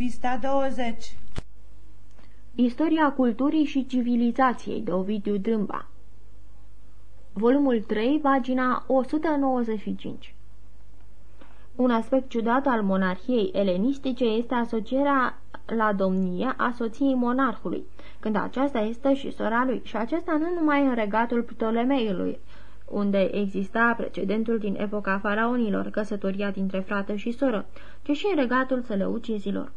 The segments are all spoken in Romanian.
Pista 20 Istoria culturii și civilizației de Ovidiu Drâmba. Volumul 3, pagina 195 Un aspect ciudat al monarhiei elenistice este asocierea la domnie a soției monarhului, când aceasta este și sora lui, și acesta nu numai în regatul Ptolemeiului, unde exista precedentul din epoca faraonilor, căsătoria dintre frate și soră, ci și în regatul săleucizilor.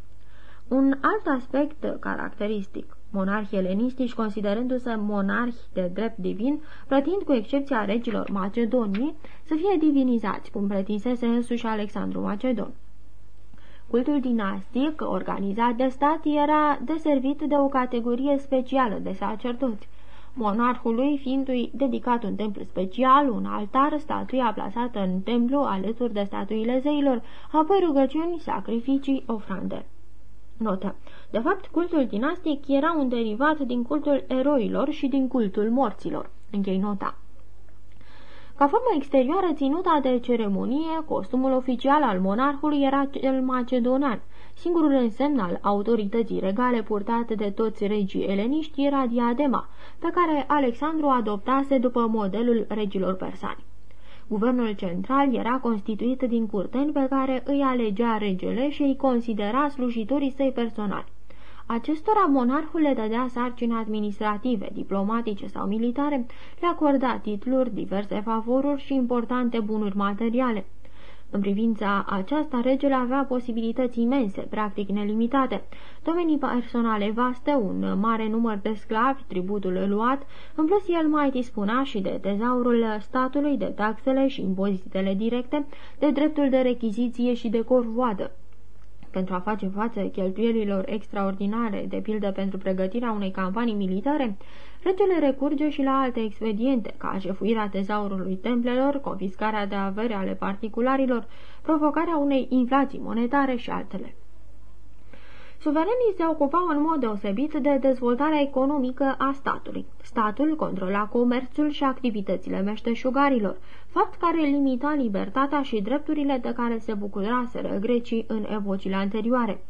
Un alt aspect caracteristic. Monarhii elenistici, considerându-se monarhi de drept divin, plătind cu excepția regilor Macedoniei, să fie divinizați, cum pretinsese însuși Alexandru Macedon. Cultul dinastic, organizat de stat, era deservit de o categorie specială de sacerdoți, monarhului fiindu-i dedicat un templu special, un altar, statuia plasată în templu alături de statuile zeilor, apoi rugăciuni, sacrificii, ofrande. Notă. De fapt, cultul dinastic era un derivat din cultul eroilor și din cultul morților. Închei nota. Ca formă exterioară ținuta de ceremonie, costumul oficial al monarhului era cel macedonan. Singurul însemn al autorității regale purtate de toți regii eleniști era diadema, pe care Alexandru adoptase după modelul regilor persani. Guvernul central era constituit din curteni pe care îi alegea regele și îi considera slujitorii săi personali. Acestora monarhul le dădea sarcini administrative, diplomatice sau militare, le acorda titluri, diverse favoruri și importante bunuri materiale. În privința aceasta, regele avea posibilități imense, practic nelimitate, domenii personale vaste, un mare număr de sclavi, tributul luat, în plus el mai dispunea și de tezaurul statului, de taxele și impozitele directe, de dreptul de rechiziție și de corvoadă. Pentru a face față cheltuielilor extraordinare, de pildă pentru pregătirea unei campanii militare, regele recurge și la alte expediente, ca jefuirea tezaurului templelor, confiscarea de avere ale particularilor, provocarea unei inflații monetare și altele. Suverenii se ocupau în mod deosebit de dezvoltarea economică a statului. Statul controla comerțul și activitățile meșteșugarilor, fapt care limita libertatea și drepturile de care se bucuraseră grecii în evocile anterioare.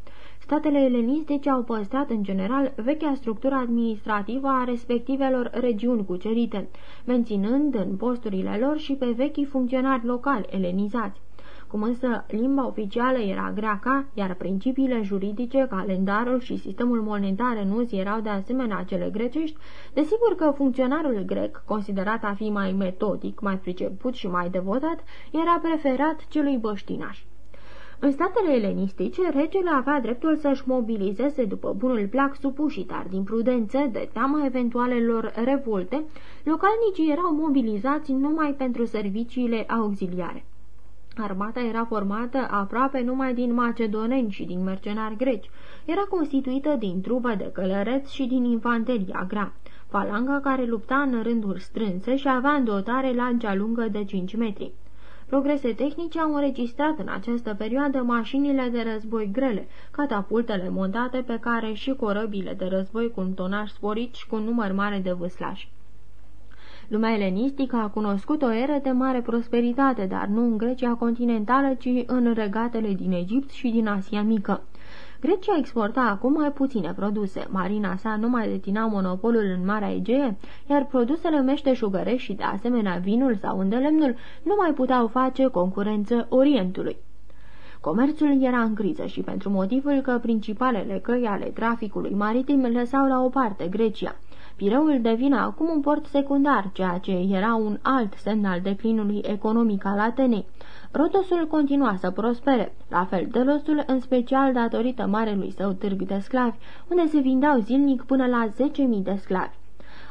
Statele elenistice au păstrat în general vechea structură administrativă a respectivelor regiuni cucerite, menținând în posturile lor și pe vechii funcționari locali elenizați. Cum însă limba oficială era greaca, iar principiile juridice, calendarul și sistemul monetar în uz erau de asemenea cele grecești, desigur că funcționarul grec, considerat a fi mai metodic, mai priceput și mai devotat, era preferat celui băștinaș. În statele elenistice, regele avea dreptul să-și mobilizeze după bunul plac supușii, dar din prudență, de teama eventualelor revolte, localnicii erau mobilizați numai pentru serviciile auxiliare. Armata era formată aproape numai din macedoneni și din mercenari greci. Era constituită din trupe de călăreți și din infanteria grea. Falanga care lupta în rânduri strânse și avea în dotare lancea lungă de 5 metri. Progrese tehnice au înregistrat în această perioadă mașinile de război grele, catapultele montate pe care și corăbile de război cu un tonaj sporit și cu un număr mare de vâslași. Lumea elenistică a cunoscut o eră de mare prosperitate, dar nu în Grecia continentală, ci în regatele din Egipt și din Asia Mică. Grecia exporta acum mai puține produse. Marina sa nu mai detina monopolul în Marea Egee, iar produsele meșteșugărești și de asemenea vinul sau îndelemnul nu mai puteau face concurență Orientului. Comerțul era în criză și pentru motivul că principalele căi ale traficului maritim lăsau la o parte Grecia. Pireul devine acum un port secundar, ceea ce era un alt semn al declinului economic al Atenei. Rotosul continua să prospere, la fel Delosul, în special datorită marelui său târg de sclavi, unde se vindeau zilnic până la 10.000 de sclavi.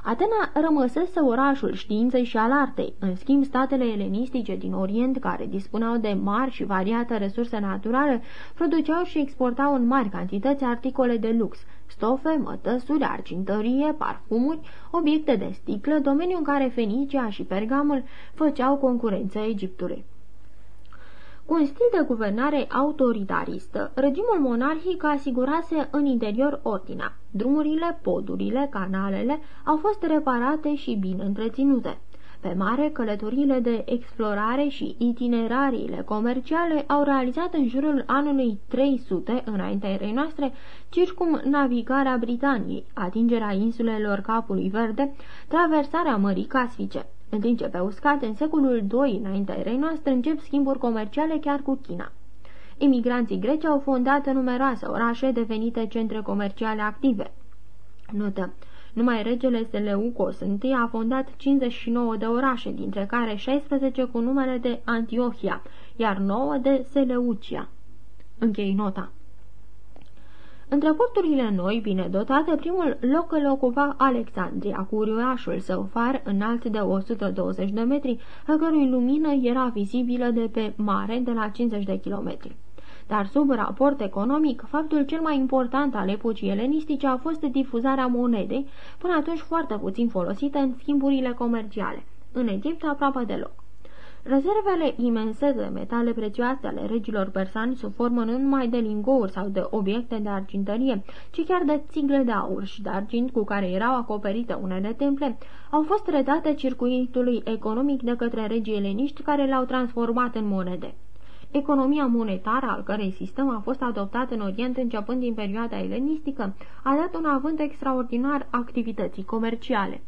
Atena rămăsese orașul științei și al artei. În schimb, statele elenistice din Orient, care dispuneau de mari și variate resurse naturale, produceau și exportau în mari cantități articole de lux, stofe, mătăsuri, argintărie, parfumuri, obiecte de sticlă, domeniu în care Fenicia și Pergamul făceau concurență Egiptului. Cu un stil de guvernare autoritaristă, regimul monarhic asigurase în interior ordinea. Drumurile, podurile, canalele au fost reparate și bine întreținute. Pe mare, călătoriile de explorare și itinerariile comerciale au realizat în jurul anului 300 înaintea erei noastre circumnavigarea Britaniei, atingerea insulelor Capului Verde, traversarea Mării Casfice, în timp ce pe uscat, în secolul II înaintea erei noastre, încep schimburi comerciale chiar cu China. Imigranții greci au fondat numeroase orașe devenite centre comerciale active. Notă. Numai regele Seleucos I a fondat 59 de orașe, dintre care 16 cu numele de Antiohia, iar 9 de Seleucia. Închei nota. Între porturile noi, bine dotate, primul loc îl ocupa Alexandria, cu uriașul său far înalt de 120 de metri, a cărui lumină era vizibilă de pe mare de la 50 de kilometri. Dar sub raport economic, faptul cel mai important al epocii elenistice a fost difuzarea monedei, până atunci foarte puțin folosită în schimburile comerciale. În Egipt aproape deloc. Rezervele imense de metale prețioase ale regilor persani sub formă nu numai de lingouri sau de obiecte de argintărie, ci chiar de țigle de aur și de argint cu care erau acoperite unele temple, au fost redate circuitului economic de către regii eleniști care le-au transformat în monede. Economia monetară, al cărei sistem a fost adoptat în Orient începând din perioada elenistică, a dat un avânt extraordinar activității comerciale.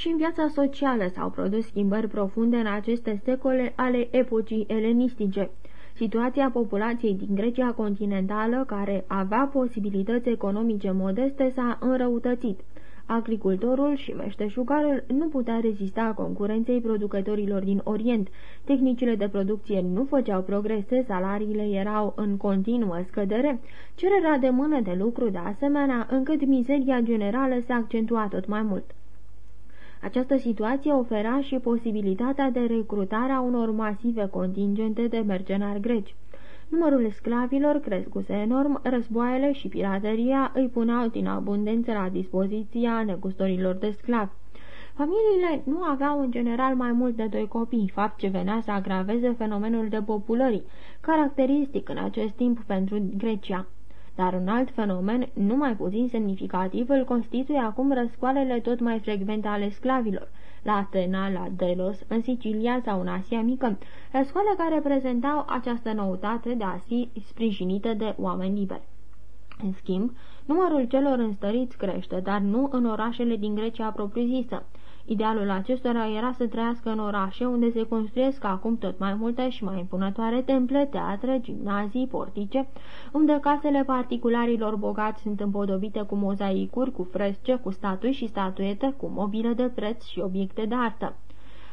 Și în viața socială s-au produs schimbări profunde în aceste secole ale epocii elenistice. Situația populației din Grecia continentală, care avea posibilități economice modeste, s-a înrăutățit. Agricultorul și meșteșugarul nu putea rezista concurenței producătorilor din Orient. Tehnicile de producție nu făceau progrese, salariile erau în continuă scădere, cererea de mână de lucru de asemenea, încât mizeria generală se accentua tot mai mult. Această situație ofera și posibilitatea de recrutare a unor masive contingente de mercenari greci. Numărul sclavilor crescuse enorm, războaiele și pirateria îi puneau din abundență la dispoziția negustorilor de sclavi. Familiile nu aveau în general mai mult de doi copii, fapt ce venea să agraveze fenomenul de populării, caracteristic în acest timp pentru Grecia. Dar un alt fenomen, nu mai puțin semnificativ, îl constituie acum răscoalele tot mai frecvente ale sclavilor, la Atena, la Delos, în Sicilia sau în Asia Mică, răscoale care prezentau această noutate de a fi sprijinită de oameni liberi. În schimb, numărul celor înstăriți crește, dar nu în orașele din Grecia propriu-zisă. Idealul acestora era să trăiască în orașe unde se construiesc acum tot mai multe și mai impunătoare temple, teatre, gimnazii, portice, unde casele particularilor bogați sunt împodobite cu mozaicuri, cu fresce, cu statui și statuete, cu mobile de preț și obiecte de artă.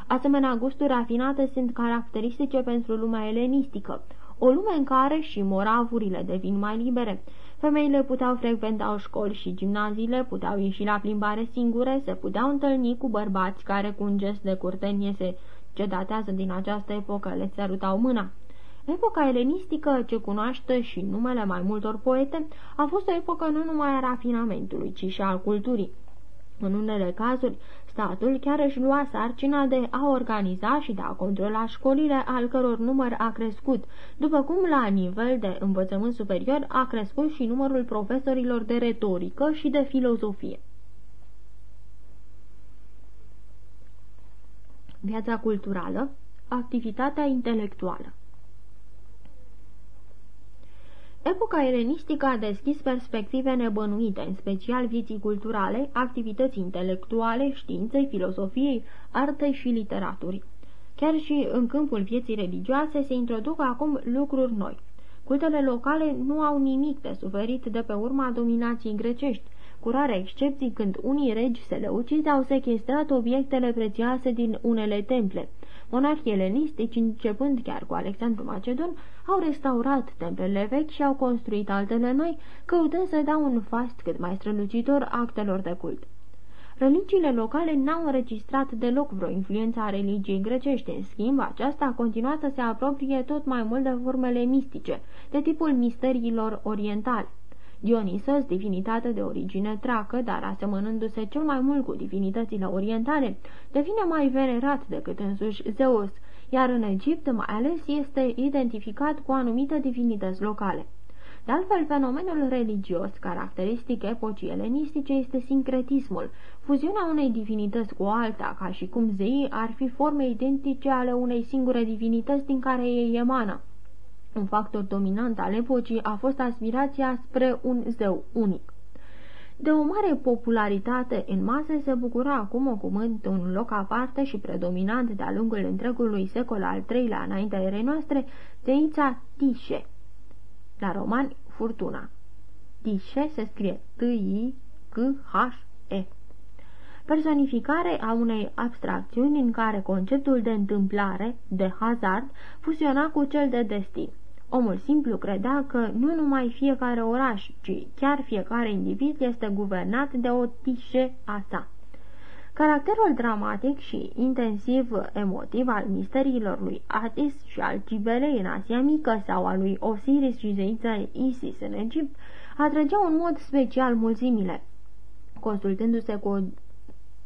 Asemenea, gusturi rafinate sunt caracteristice pentru lumea elenistică, o lume în care și moravurile devin mai libere. Femeile puteau frecventa școli și gimnaziile, puteau ieși la plimbare singure, se puteau întâlni cu bărbați care cu un gest de curtenie se ce datează din această epocă le sărutau mâna. Epoca elenistică, ce cunoaște și numele mai multor poete, a fost o epocă nu numai a rafinamentului, ci și al culturii. În unele cazuri, statul chiar își lua sarcina de a organiza și de a controla școlile al căror număr a crescut, după cum la nivel de învățământ superior a crescut și numărul profesorilor de retorică și de filozofie. Viața culturală, activitatea intelectuală Epoca elenistică a deschis perspective nebănuite, în special vieții culturale, activității intelectuale, științei, filosofiei, artei și literaturii. Chiar și în câmpul vieții religioase se introduc acum lucruri noi. Cultele locale nu au nimic de suferit de pe urma dominației grecești, cu rare excepții când unii regi seleucizi au sechestrat obiectele prețioase din unele temple. Monarhii elenistici, începând chiar cu Alexandru Macedon, au restaurat templele vechi și au construit altele noi, căutând să dau un fast cât mai strălucitor actelor de cult. Religiile locale n-au înregistrat deloc vreo influență a religiei grecești, în schimb, aceasta a continuat să se apropie tot mai mult de formele mistice, de tipul misteriilor orientale. Dionisos, divinitate de origine tracă, dar asemănându-se cel mai mult cu divinitățile orientale, devine mai venerat decât însuși Zeus, iar în Egipt mai ales este identificat cu anumite divinități locale. De altfel, fenomenul religios, caracteristic epocii elenistice, este sincretismul, fuziunea unei divinități cu alta, ca și cum zeii ar fi forme identice ale unei singure divinități din care ei emană. Un factor dominant al epocii a fost aspirația spre un zeu unic. De o mare popularitate în masă se bucura acum ocupând un loc aparte și predominant de-a lungul întregului secol al III-lea înaintea erei noastre, zeița Tișe. La romani, furtuna. Tișe se scrie T-I-C-H-E. Personificare a unei abstracțiuni în care conceptul de întâmplare, de hazard, fusiona cu cel de destin. Omul simplu credea că nu numai fiecare oraș, ci chiar fiecare individ este guvernat de o tișe a sa. Caracterul dramatic și intensiv emotiv al misteriilor lui Atis și al Cibelei în Asia Mică sau al lui Osiris și zeița Isis în Egipt atrăgeau în mod special mulțimile. Consultându-se cu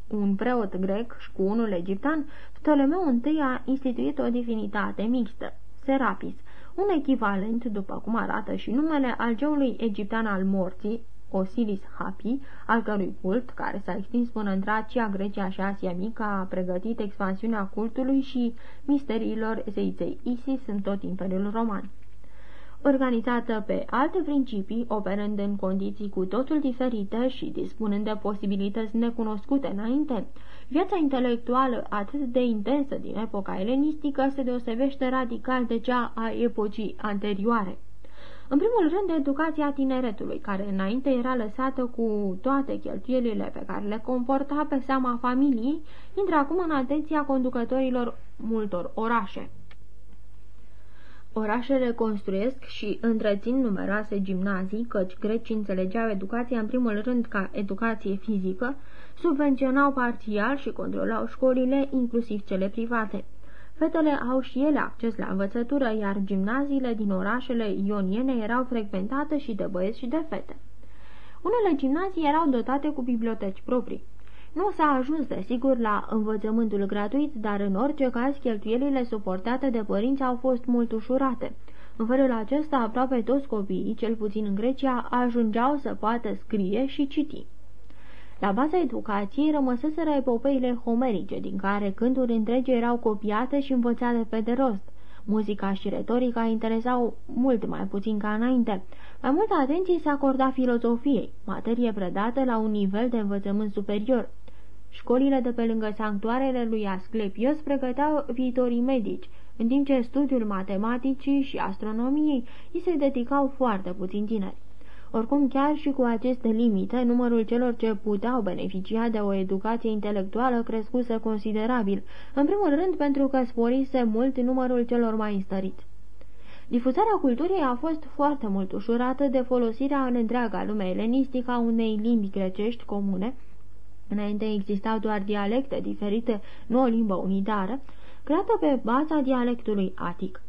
un preot grec și cu unul egiptean, Ptolemeu I a instituit o divinitate mixtă, Serapis, un echivalent, după cum arată și numele, al geului egiptean al morții, Osiris Hapi, al cărui cult, care s-a extins până în Tracia, Grecia și Asia Mică, a pregătit expansiunea cultului și misteriilor zeiței Isis în tot Imperiul Roman organizată pe alte principii, operând în condiții cu totul diferite și dispunând de posibilități necunoscute înainte, viața intelectuală atât de intensă din epoca elenistică se deosebește radical de cea a epocii anterioare. În primul rând, educația tineretului, care înainte era lăsată cu toate cheltuielile pe care le comporta pe seama familiei, intră acum în atenția conducătorilor multor orașe. Orașele construiesc și întrețin numeroase gimnazii, căci grecii înțelegeau educația în primul rând ca educație fizică, subvenționau parțial și controlau școlile, inclusiv cele private. Fetele au și ele acces la învățătură, iar gimnaziile din orașele ioniene erau frecventate și de băieți și de fete. Unele gimnazii erau dotate cu biblioteci proprii. Nu s-a ajuns, desigur, la învățământul gratuit, dar în orice caz cheltuielile suportate de părinți au fost mult ușurate. În felul acesta, aproape toți copiii, cel puțin în Grecia, ajungeau să poată scrie și citi. La baza educației rămăseseră epopeile homerice, din care cânturi întregi erau copiate și învățate pe de rost. Muzica și retorica interesau mult mai puțin ca înainte. Mai multă atenție se acorda filozofiei, materie predată la un nivel de învățământ superior. Școlile de pe lângă sanctuarele lui Asclepios pregăteau viitorii medici, în timp ce studiul matematicii și astronomiei îi se dedicau foarte puțin tineri. Oricum, chiar și cu aceste limite, numărul celor ce puteau beneficia de o educație intelectuală crescuse considerabil, în primul rând pentru că sporise mult numărul celor mai înstăriți. Difuzarea culturii a fost foarte mult ușurată de folosirea în întreaga lume elenistică a unei limbi grecești comune, Înainte existau doar dialecte diferite, nu o limbă unitară, creată pe baza dialectului atic.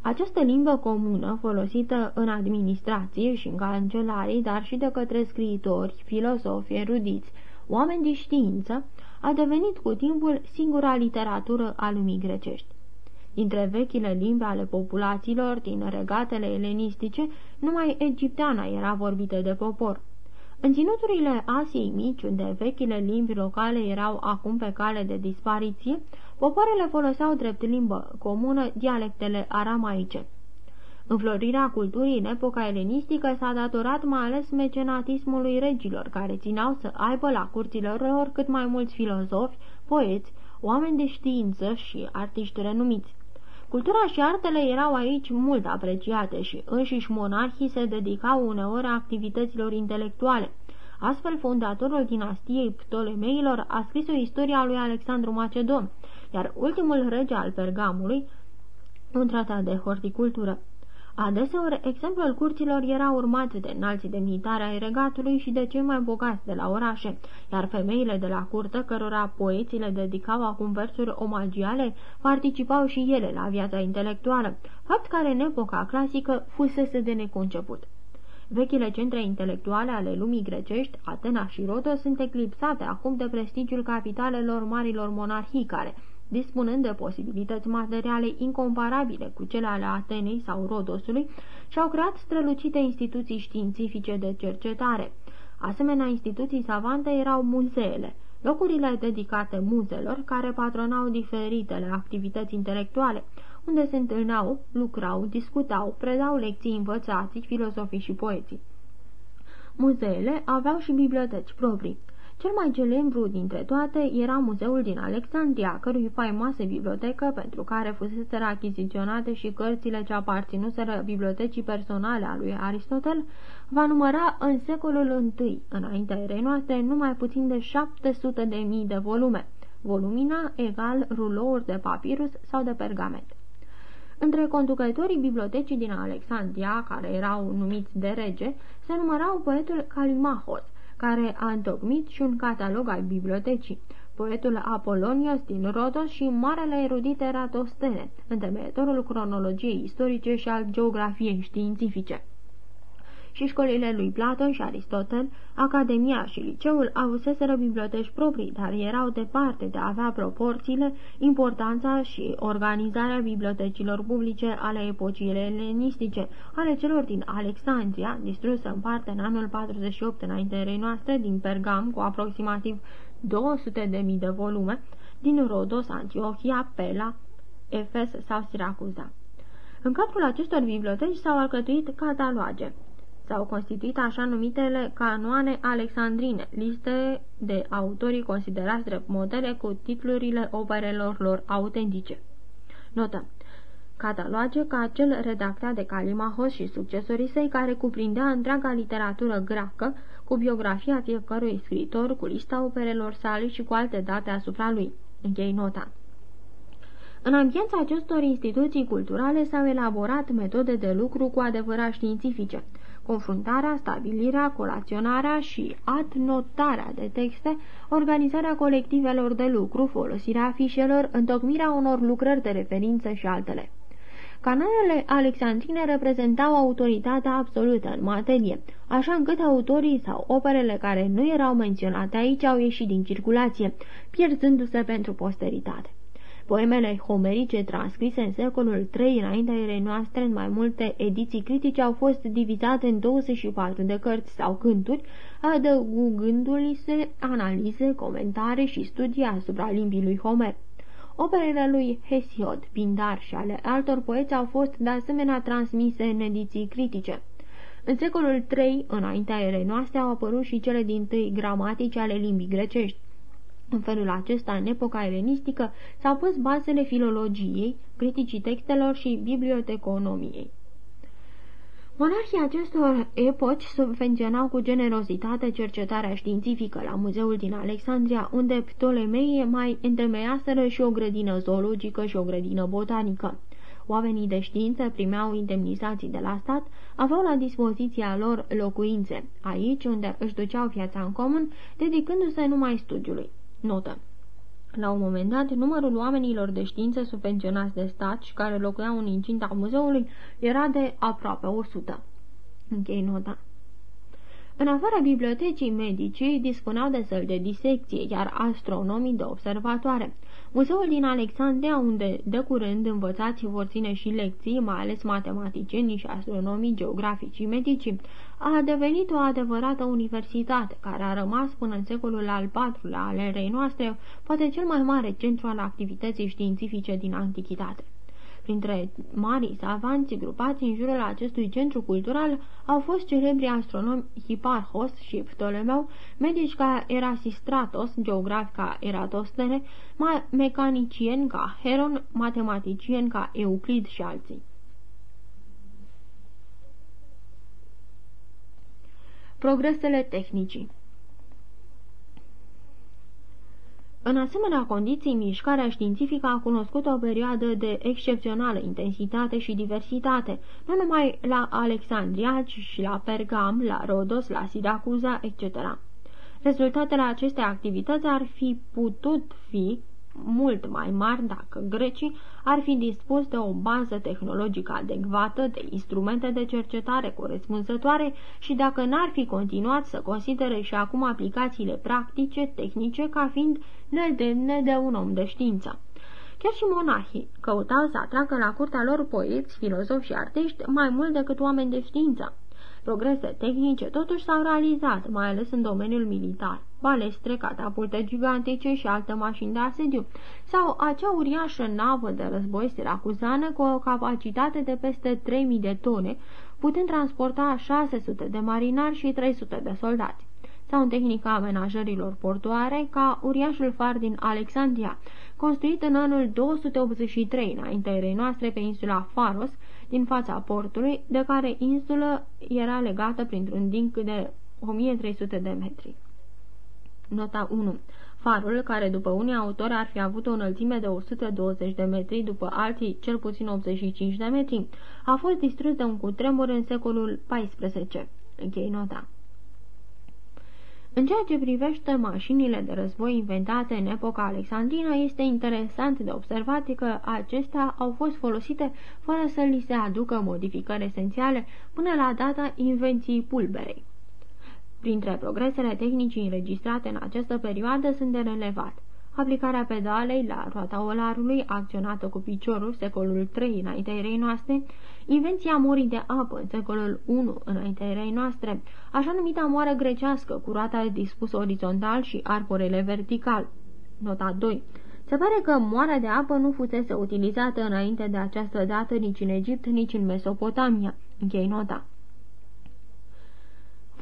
Această limbă comună, folosită în administrație și în cancelarii, dar și de către scriitori, filosofi, erudiți, oameni de știință, a devenit cu timpul singura literatură a lumii grecești. Dintre vechile limbi ale populațiilor din regatele elenistice, numai egipteana era vorbită de popor. În ținuturile Asiei Mici, unde vechile limbi locale erau acum pe cale de dispariție, popoarele foloseau drept limbă comună dialectele aramaice. Înflorirea culturii în epoca elenistică s-a datorat mai ales mecenatismului regilor, care țineau să aibă la curțile lor cât mai mulți filozofi, poeți, oameni de știință și artiști renumiți. Cultura și artele erau aici mult apreciate și înșiși monarhii se dedicau uneori activităților intelectuale. Astfel, fondatorul dinastiei Ptolemeilor a scris o istorie a lui Alexandru Macedon, iar ultimul rege al Pergamului, un tratat de horticultură. Adeseori, exemplul curților era urmat de înalții demnitari ai regatului și de cei mai bogați de la orașe, iar femeile de la curtă, cărora poeții le dedicau acum versuri omagiale, participau și ele la viața intelectuală, fapt care în epoca clasică fusese de neconceput. Vechile centre intelectuale ale lumii grecești, Atena și Rodos, sunt eclipsate acum de prestigiul capitalelor marilor monarhii care, dispunând de posibilități materiale incomparabile cu cele ale Atenei sau Rodosului, și-au creat strălucite instituții științifice de cercetare. Asemenea, instituții savante erau muzeele, locurile dedicate muzelor care patronau diferitele activități intelectuale, unde se întâlneau, lucrau, discutau, predau lecții învățații, filozofii și poeții. Muzeele aveau și biblioteci proprii. Cel mai celebru dintre toate era muzeul din Alexandria, cărui faimoasă bibliotecă, pentru care fusese achiziționate și cărțile ce aparținuseră bibliotecii personale a lui Aristotel, va număra în secolul I, înaintea erei noastre, numai puțin de 700 de mii de volume, volumina egal rulouri de papirus sau de pergament. Între conducătorii bibliotecii din Alexandria, care erau numiți de rege, se numărau poetul Calimahos, care a întocmit și un catalog al bibliotecii, poetul Apolonios din Rodos și marele erudit Eratostene, întemeietorul cronologiei istorice și al geografiei științifice și școlile lui Platon și Aristotel, Academia și liceul avuseseră biblioteci proprii, dar erau departe de a avea proporțiile, importanța și organizarea bibliotecilor publice ale epocii elenistice, ale celor din Alexandria, distrusă în parte în anul 48 înainte erei noastre, din Pergam, cu aproximativ 200.000 de volume, din Rodos, Antiochia, Pela, Efes sau Siracuza. În cadrul acestor biblioteci s-au alcătuit cataloage, S-au constituit așa numitele canoane alexandrine, liste de autorii considerați drept modele cu titlurile operelor lor autentice. Notă. Cataloage ca cel redactat de Calimahos și succesorii săi, care cuprindea întreaga literatură greacă, cu biografia fiecărui scriitor, cu lista operelor sale și cu alte date asupra lui. Închei nota. În ambiența acestor instituții culturale s-au elaborat metode de lucru cu adevărat științifice confruntarea, stabilirea, colaționarea și adnotarea de texte, organizarea colectivelor de lucru, folosirea afișelor, întocmirea unor lucrări de referință și altele. Canalele alexandrine reprezentau autoritatea absolută în materie, așa încât autorii sau operele care nu erau menționate aici au ieșit din circulație, pierzându-se pentru posteritate. Poemele homerice transcrise în secolul III înaintea erei noastre în mai multe ediții critice au fost divizate în 24 de cărți sau cânturi, adăugându-li se analize, comentarii și studii asupra limbii lui Homer. Operele lui Hesiod, Pindar și ale altor poeți au fost de asemenea transmise în ediții critice. În secolul III, înaintea erei noastre, au apărut și cele din tâi gramatice ale limbii grecești. În felul acesta, în epoca elenistică, s-au pus bazele filologiei, criticii textelor și biblioteconomiei. Monarhii acestor epoci subvenționau cu generozitate cercetarea științifică la muzeul din Alexandria, unde Ptolemei mai întemeiaseră și o grădină zoologică și o grădină botanică. Oamenii de știință primeau indemnizații de la stat, aveau la dispoziția lor locuințe, aici unde își duceau viața în comun, dedicându-se numai studiului. Notă. La un moment dat, numărul oamenilor de știință subvenționați de stat și care locuiau în incinta muzeului era de aproape 100. Închei nota. În afara bibliotecii medicii dispuneau de săli de disecție, iar astronomii de observatoare. Muzeul din Alexandria, unde de curând învățații vor ține și lecții, mai ales matematicienii și astronomii, geografici și medici, a devenit o adevărată universitate, care a rămas până în secolul al IV-lea al erei noastre, poate cel mai mare centru al activității științifice din antichitate. Printre marii savanți grupați în jurul acestui centru cultural au fost celebri astronomi Hipparchos și Ptolemeu, medici ca Erasistratos, geograf ca Eratostene, mecanicieni ca Heron, matematicieni ca Euclid și alții. Progresele tehnicii În asemenea condiții, mișcarea științifică a cunoscut o perioadă de excepțională intensitate și diversitate, nu numai la Alexandria, ci și la Pergam, la Rodos, la Siracuza, etc. Rezultatele acestei activități ar fi putut fi mult mai mari dacă grecii ar fi dispus de o bază tehnologică adecvată, de instrumente de cercetare corespunzătoare și dacă n-ar fi continuat să considere și acum aplicațiile practice, tehnice, ca fiind nedemne de un om de știință. Chiar și monahii căutau să atragă la curtea lor poeți, filozofi și artiști mai mult decât oameni de știință. Progrese tehnice totuși s-au realizat, mai ales în domeniul militar. Balestre, catapulte gigantice și alte mașini de asediu, sau acea uriașă navă de război siracuzană cu o capacitate de peste 3000 de tone, putând transporta 600 de marinari și 300 de soldați sau în tehnica amenajărilor portoare, ca uriașul far din Alexandria, construit în anul 283 înaintea erei noastre pe insula Faros, din fața portului, de care insulă era legată printr-un dinc de 1300 de metri. Nota 1. Farul, care după unii autori ar fi avut o înălțime de 120 de metri, după alții cel puțin 85 de metri, a fost distrus de un cutremur în secolul XIV. Închei nota. În ceea ce privește mașinile de război inventate în epoca alexandrină, este interesant de observat că acestea au fost folosite fără să li se aducă modificări esențiale până la data invenției pulberei. Printre progresele tehnicii înregistrate în această perioadă sunt de relevat aplicarea pedalei la roata olarului, acționată cu piciorul secolul III înaintea erei noastre, invenția morii de apă în secolul I înaintea erei noastre, așa numita moară grecească cu roata dispusă orizontal și arporele vertical. Nota 2 se pare că moara de apă nu fusese utilizată înainte de această dată nici în Egipt, nici în Mesopotamia. Închei nota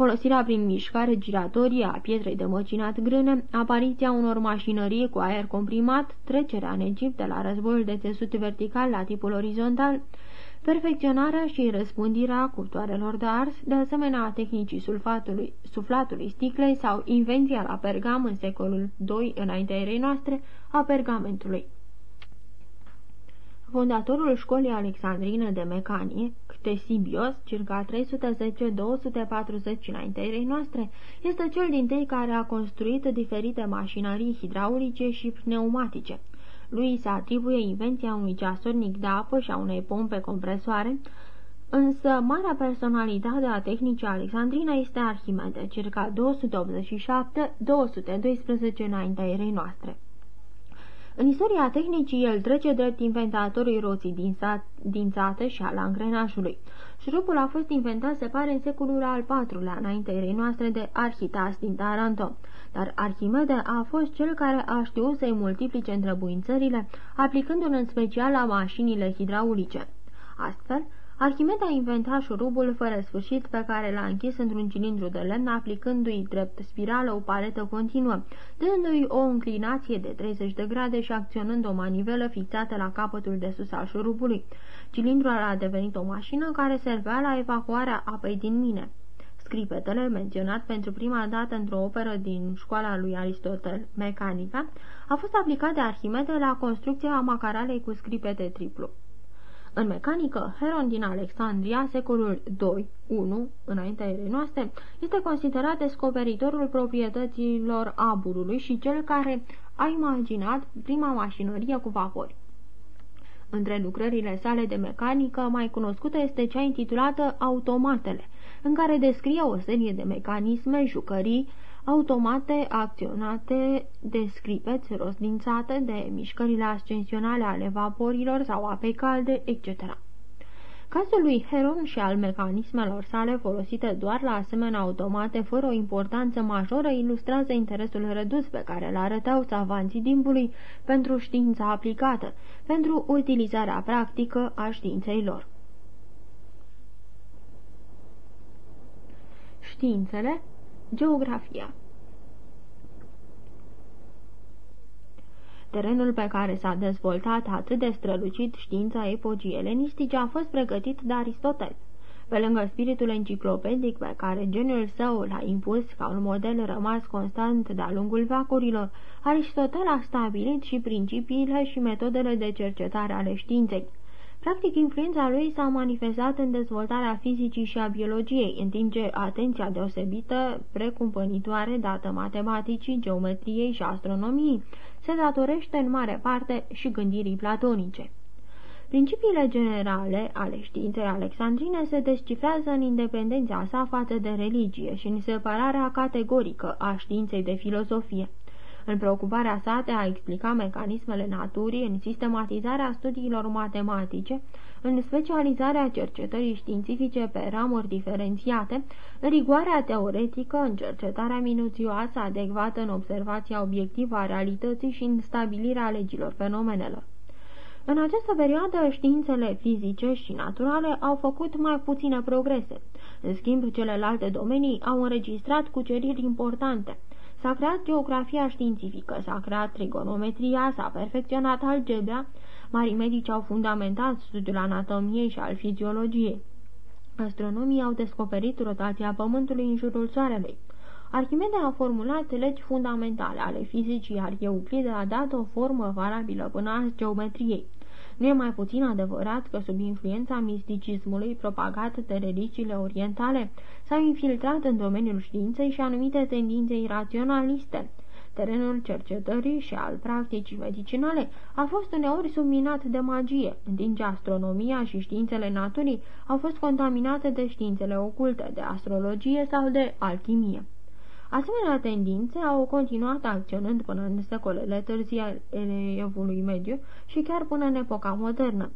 folosirea prin mișcare giratorie a pietrei de măcinat grână, apariția unor mașinării cu aer comprimat, trecerea în Egipt de la războiul de țesut vertical la tipul orizontal, perfecționarea și răspândirea cuptoarelor de ars, de asemenea a tehnicii sulfatului, suflatului sticlei sau invenția la pergam în secolul II înaintea erei noastre a pergamentului. Fondatorul școlii alexandrine de mecanie, Ctesibios, circa 310-240 înaintea erei noastre, este cel din tei care a construit diferite mașinării hidraulice și pneumatice. Lui se atribuie invenția unui ceasornic de apă și a unei pompe compresoare, însă marea personalitate a tehnicii alexandrine este Arhimede, circa 287-212 înaintea erei noastre. În istoria tehnicii, el trece drept inventatorul roții dințate și al angrenajului. Șurubul a fost inventat, se pare, în secolul al IV-lea, înaintea erei noastre de Arhitas din Taranto. Dar Arhimede a fost cel care a știut să-i multiplice întrebuințările, aplicându-l în special la mașinile hidraulice. Astfel, Arhimede a inventat șurubul fără sfârșit pe care l-a închis într-un cilindru de lemn, aplicându-i drept spirală o paletă continuă, dându-i o înclinație de 30 de grade și acționând o manivelă fixată la capătul de sus al șurubului. Cilindrul a devenit o mașină care servea la evacuarea apei din mine. Scripetele, menționat pentru prima dată într-o operă din școala lui Aristotel, Mecanica, a fost aplicat de Arhimede la construcția macaralei cu scripete triplu. În mecanică, Heron din Alexandria, secolul 2, 1, înaintea erei noastre, este considerat descoperitorul proprietăților aburului și cel care a imaginat prima mașinărie cu vapori. Între lucrările sale de mecanică, mai cunoscută este cea intitulată Automatele, în care descrie o serie de mecanisme, jucării, automate acționate de scripeți rostințate de mișcările ascensionale ale vaporilor sau apei calde, etc. Cazul lui Heron și al mecanismelor sale folosite doar la asemenea automate fără o importanță majoră ilustrează interesul redus pe care îl arătau savanții timpului pentru știința aplicată, pentru utilizarea practică a științei lor. Științele Geografia Terenul pe care s-a dezvoltat atât de strălucit știința epocii elenistice a fost pregătit de Aristotel. Pe lângă spiritul enciclopedic pe care geniul său l-a impus ca un model rămas constant de-a lungul vacurilor, Aristotel a stabilit și principiile și metodele de cercetare ale științei. Practic, influența lui s-a manifestat în dezvoltarea fizicii și a biologiei, în timp ce atenția deosebită, precumpănitoare dată matematicii, geometriei și astronomiei, se datorește în mare parte și gândirii platonice. Principiile generale ale științei alexandrine se descifrează în independența sa față de religie și în separarea categorică a științei de filosofie. În preocuparea sa de a explica mecanismele naturii, în sistematizarea studiilor matematice, în specializarea cercetării științifice pe ramuri diferențiate, în rigoarea teoretică, în cercetarea minuțioasă adecvată în observația obiectivă a realității și în stabilirea legilor fenomenelor. În această perioadă, științele fizice și naturale au făcut mai puține progrese. În schimb, celelalte domenii au înregistrat cuceriri importante. S-a creat geografia științifică, s-a creat trigonometria, s-a perfecționat algebra, Marii medici au fundamentat studiul anatomiei și al fiziologiei. Astronomii au descoperit rotația Pământului în jurul Soarelui. Arhimede a formulat legi fundamentale ale fizicii, iar Euclid a dat o formă valabilă până a geometriei. Nu e mai puțin adevărat că sub influența misticismului propagat de religiile orientale s-au infiltrat în domeniul științei și anumite tendințe iraționaliste. Terenul cercetării și al practicii medicinale a fost uneori subminat de magie, în timp ce astronomia și științele naturii au fost contaminate de științele oculte, de astrologie sau de alchimie. Asemenea tendințe au continuat acționând până în secolele târzii ale evului mediu și chiar până în epoca modernă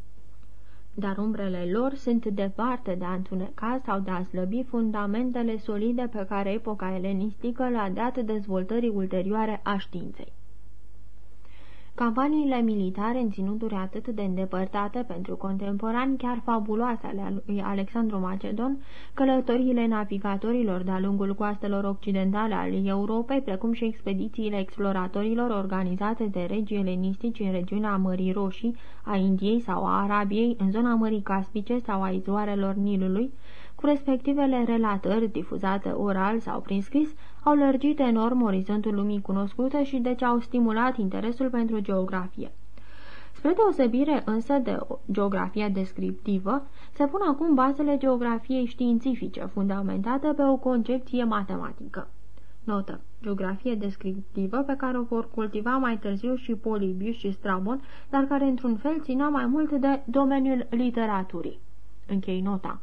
dar umbrele lor sunt departe de a întuneca sau de a slăbi fundamentele solide pe care epoca elenistică le-a dat dezvoltării ulterioare a științei. Campaniile militare în ținuturi atât de îndepărtate pentru contemporani, chiar fabuloase ale lui Alexandru Macedon, călătoriile navigatorilor de-a lungul coastelor occidentale ale Europei, precum și expedițiile exploratorilor organizate de regii elenistici în regiunea Mării Roșii, a Indiei sau a Arabiei, în zona Mării Caspice sau a izoarelor Nilului, cu respectivele relatări difuzate oral sau prin scris, au lărgit enorm orizontul lumii cunoscute și deci au stimulat interesul pentru geografie. Spre deosebire însă de geografia descriptivă, se pun acum bazele geografiei științifice, fundamentată pe o concepție matematică. Notă. Geografie descriptivă pe care o vor cultiva mai târziu și Polibius și Strabon, dar care într-un fel ținea mai mult de domeniul literaturii. Închei nota.